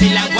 si la